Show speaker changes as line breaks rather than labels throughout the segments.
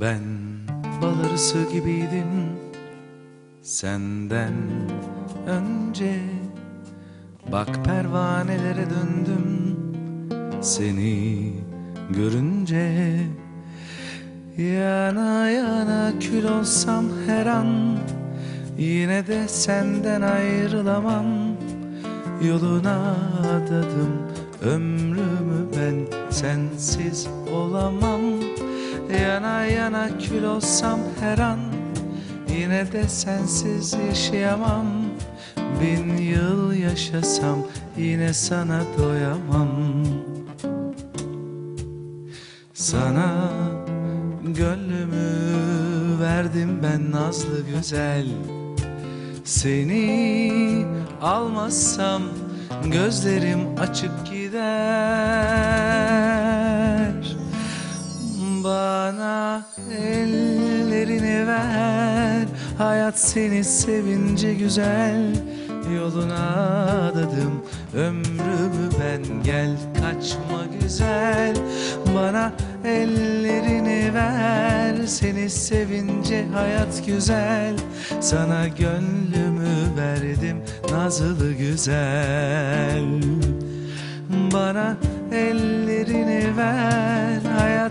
Ben bal arısı gibiydim senden önce. Bak pervanelere döndüm seni görünce. Yana yana kül olsam her an Yine de senden ayrılamam. Yoluna adadım ömrümü ben sensiz olamam Yana kül olsam her an Yine de sensiz yaşayamam. Bin yıl yaşasam yine sana doyamam. Sana gönlümü verdim ben nazlı güzel. Seni almazsam gözlerim açık gider Ellerini ver. Hayat seni sevince güzel Yoluna adadım. Ömrümü ben Gel kaçma güzel. Bana ellerini ver. Seni sevince hayat güzel. Sana gönlümü verdim nazlı güzel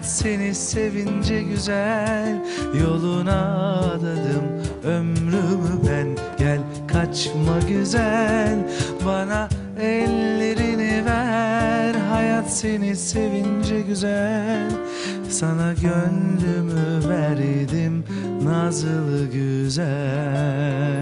seni sevince güzel Yoluna adadım. Ömrümü ben Gel kaçma güzel. Bana ellerini ver Hayat seni sevince güzel. Sana gönlümü verdim Nazlı güzel